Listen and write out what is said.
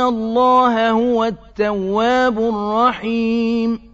الله هو التواب الرحيم